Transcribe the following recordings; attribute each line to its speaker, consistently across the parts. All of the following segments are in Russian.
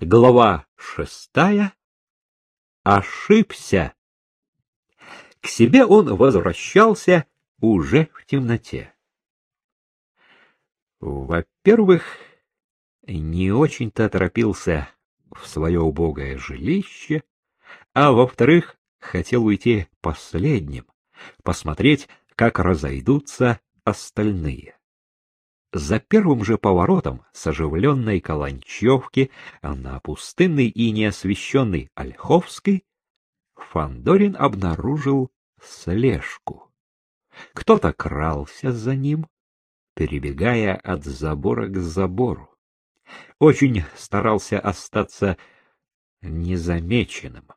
Speaker 1: Глава шестая. Ошибся. К себе он возвращался уже в темноте. Во-первых, не очень-то торопился в свое убогое жилище, а во-вторых, хотел уйти последним, посмотреть, как разойдутся остальные. За первым же поворотом с оживленной Каланчевки на пустынный и неосвещенный Ольховской Фандорин обнаружил слежку. Кто-то крался за ним, перебегая от забора к забору. Очень старался остаться незамеченным.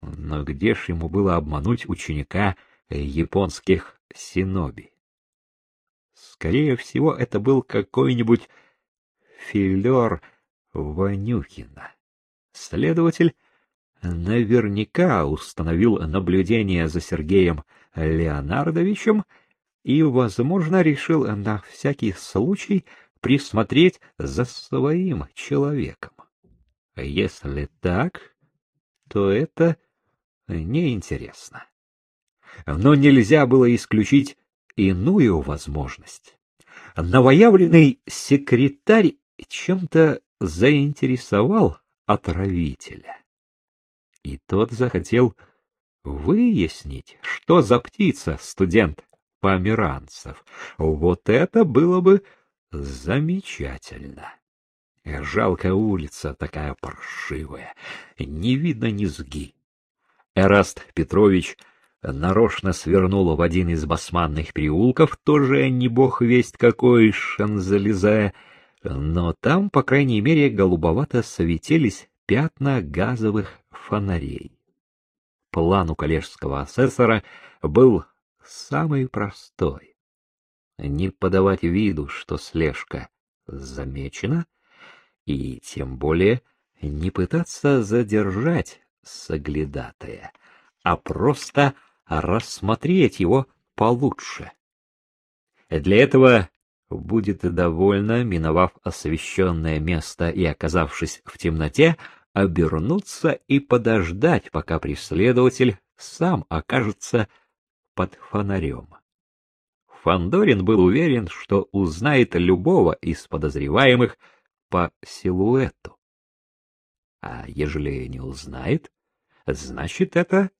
Speaker 1: Но где ж ему было обмануть ученика японских синоби? Скорее всего, это был какой-нибудь филер Ванюхина. Следователь наверняка установил наблюдение за Сергеем Леонардовичем и, возможно, решил на всякий случай присмотреть за своим человеком. Если так, то это неинтересно. Но нельзя было исключить иную возможность. Новоявленный секретарь чем-то заинтересовал отравителя. И тот захотел выяснить, что за птица студент померанцев. Вот это было бы замечательно. Жалкая улица такая паршивая, не видно низги. Эраст Петрович нарочно свернул в один из басманных переулков, тоже не бог весть какой, шанзализая, но там, по крайней мере, голубовато светились пятна газовых фонарей. План у коллежского асессора был самый простой. Не подавать виду, что слежка замечена, и тем более не пытаться задержать соглядатая, а просто рассмотреть его получше. Для этого будет довольно, миновав освещенное место и оказавшись в темноте, обернуться и подождать, пока преследователь сам окажется под фонарем. Фандорин был уверен, что узнает любого из подозреваемых по силуэту. А ежели не узнает, значит, это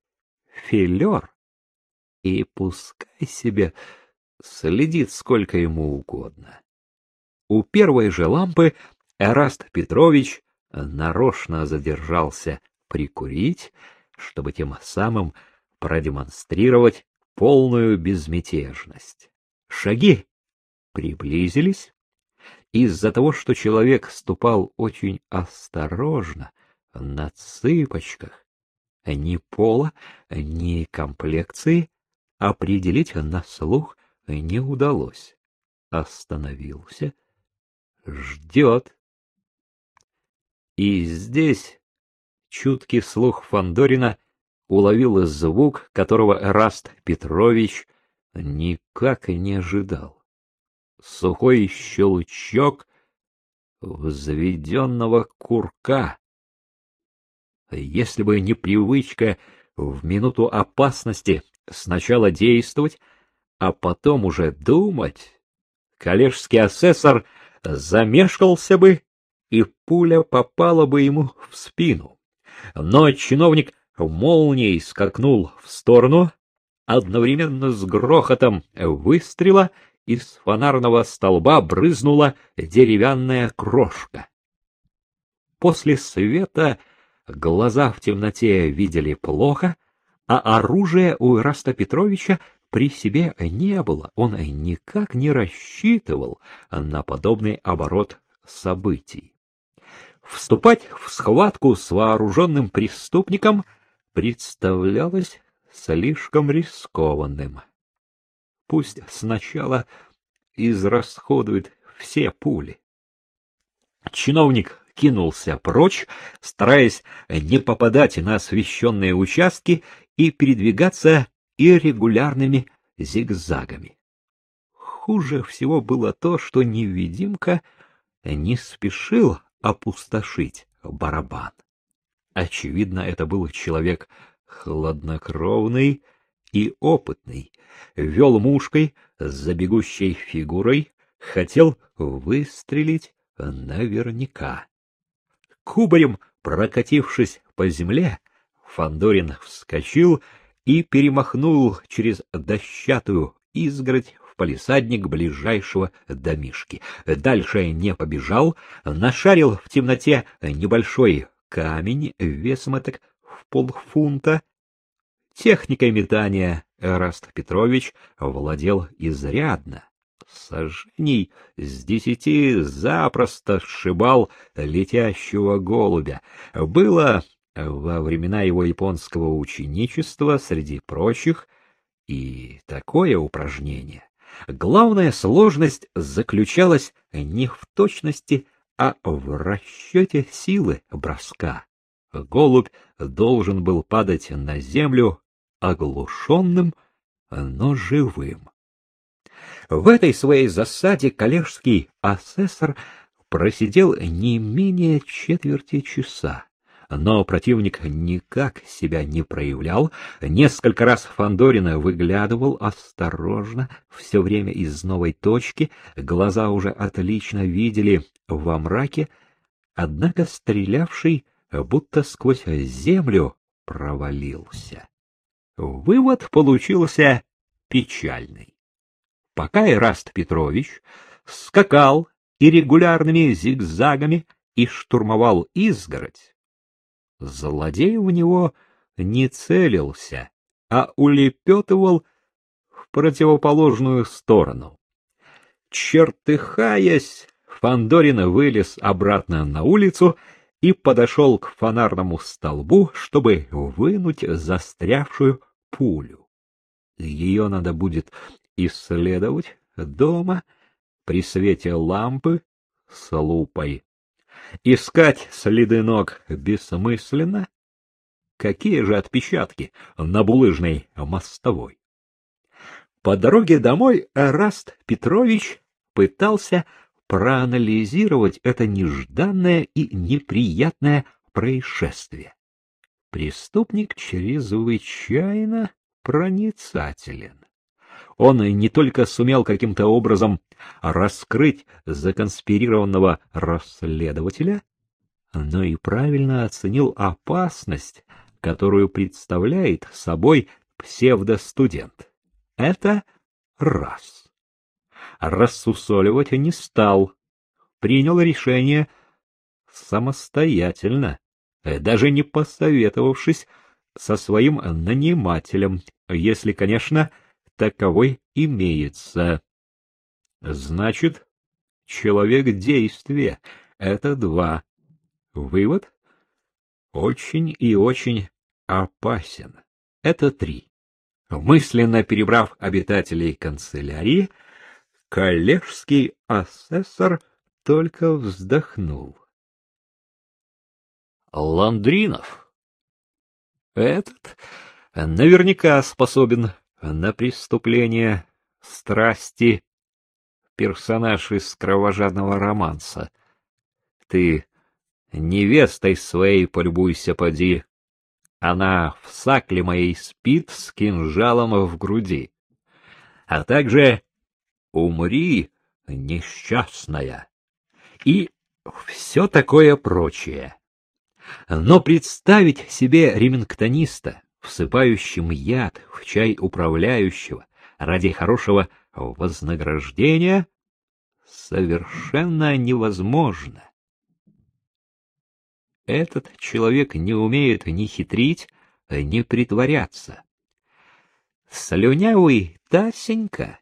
Speaker 1: филер. И пускай себе следит сколько ему угодно. У первой же лампы Эраст Петрович нарочно задержался прикурить, чтобы тем самым продемонстрировать полную безмятежность. Шаги приблизились. Из-за того, что человек ступал очень осторожно, на цыпочках, ни пола, ни комплекции определить на слух не удалось. Остановился, ждет. И здесь чуткий слух Фандорина уловил звук, которого Раст Петрович никак не ожидал. Сухой щелчок взведенного курка. Если бы не привычка в минуту опасности сначала действовать, а потом уже думать, коллежский асессор замешкался бы, и пуля попала бы ему в спину. Но чиновник молнией скакнул в сторону, одновременно с грохотом выстрела из фонарного столба брызнула деревянная крошка. После света глаза в темноте видели плохо, а оружия у Ираста Петровича при себе не было, он никак не рассчитывал на подобный оборот событий. Вступать в схватку с вооруженным преступником представлялось слишком рискованным. Пусть сначала израсходует все пули. Чиновник кинулся прочь, стараясь не попадать на освещенные участки и передвигаться иррегулярными зигзагами. Хуже всего было то, что невидимка не спешил опустошить барабан. Очевидно, это был человек хладнокровный и опытный, вел мушкой за бегущей фигурой, хотел выстрелить наверняка. Кубарем прокатившись по земле, Фандорин вскочил и перемахнул через дощатую изгородь в палисадник ближайшего домишки. Дальше не побежал, нашарил в темноте небольшой камень весом так в полфунта. Техникой метания Эраст Петрович владел изрядно. Сожжений с десяти запросто сшибал летящего голубя. Было во времена его японского ученичества, среди прочих, и такое упражнение. Главная сложность заключалась не в точности, а в расчете силы броска. Голубь должен был падать на землю оглушенным, но живым. В этой своей засаде коллежский асессор просидел не менее четверти часа. Но противник никак себя не проявлял. Несколько раз Фандорина выглядывал осторожно, все время из новой точки. Глаза уже отлично видели во мраке, однако стрелявший будто сквозь землю провалился. Вывод получился печальный. Пока Ираст Петрович скакал и регулярными зигзагами и штурмовал изгородь, злодей в него не целился, а улепетывал в противоположную сторону. Чертыхаясь, Фандорин вылез обратно на улицу и подошел к фонарному столбу, чтобы вынуть застрявшую пулю. Ее надо будет исследовать дома при свете лампы с лупой. Искать следы ног бессмысленно. Какие же отпечатки на булыжной мостовой? По дороге домой Раст Петрович пытался проанализировать это нежданное и неприятное происшествие. Преступник чрезвычайно проницателен он не только сумел каким-то образом раскрыть законспирированного расследователя, но и правильно оценил опасность, которую представляет собой псевдостудент. Это раз. Рассусоливать не стал, принял решение самостоятельно, даже не посоветовавшись со своим нанимателем, если, конечно, таковой имеется. Значит, человек действия — это два. Вывод — очень и очень опасен. Это три. Мысленно перебрав обитателей канцелярии, коллежский асессор только вздохнул. Ландринов. Этот наверняка способен на преступление страсти персонаж из кровожадного романса. Ты невестой своей полюбуйся, поди. Она в сакле моей спит с кинжалом в груди. А также умри, несчастная. И все такое прочее. Но представить себе ремингтониста, всыпающим яд в чай управляющего ради хорошего вознаграждения, совершенно невозможно. Этот человек не умеет ни хитрить, ни притворяться. Слюнявый Тасенька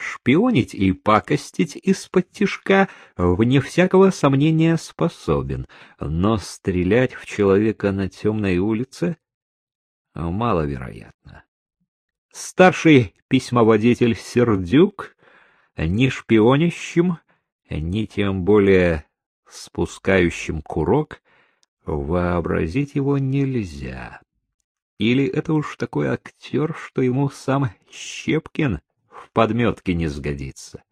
Speaker 1: шпионить и пакостить из-под тишка, вне всякого сомнения, способен, но стрелять в человека на темной улице маловероятно. Старший письмоводитель Сердюк ни шпионящим, ни тем более спускающим курок вообразить его нельзя. Или это уж такой актер, что ему сам Щепкин в подметке не сгодится.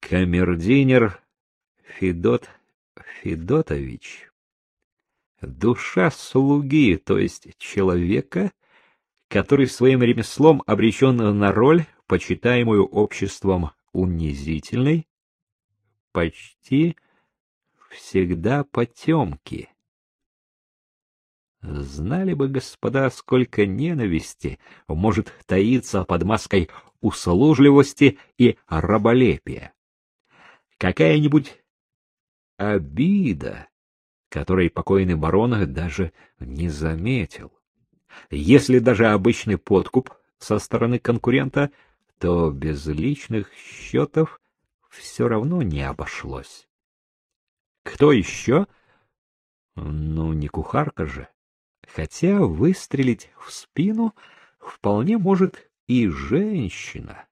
Speaker 1: Камердинер Федот Федотович душа слуги, то есть человека, который своим ремеслом обречен на роль, почитаемую обществом унизительной, почти всегда потемки. Знали бы, господа, сколько ненависти может таиться под маской услужливости и раболепия. Какая-нибудь обида, которой покойный барон даже не заметил. Если даже обычный подкуп со стороны конкурента, то без личных счетов все равно не обошлось. Кто еще? Ну, не кухарка же. Хотя выстрелить в спину вполне может и женщина.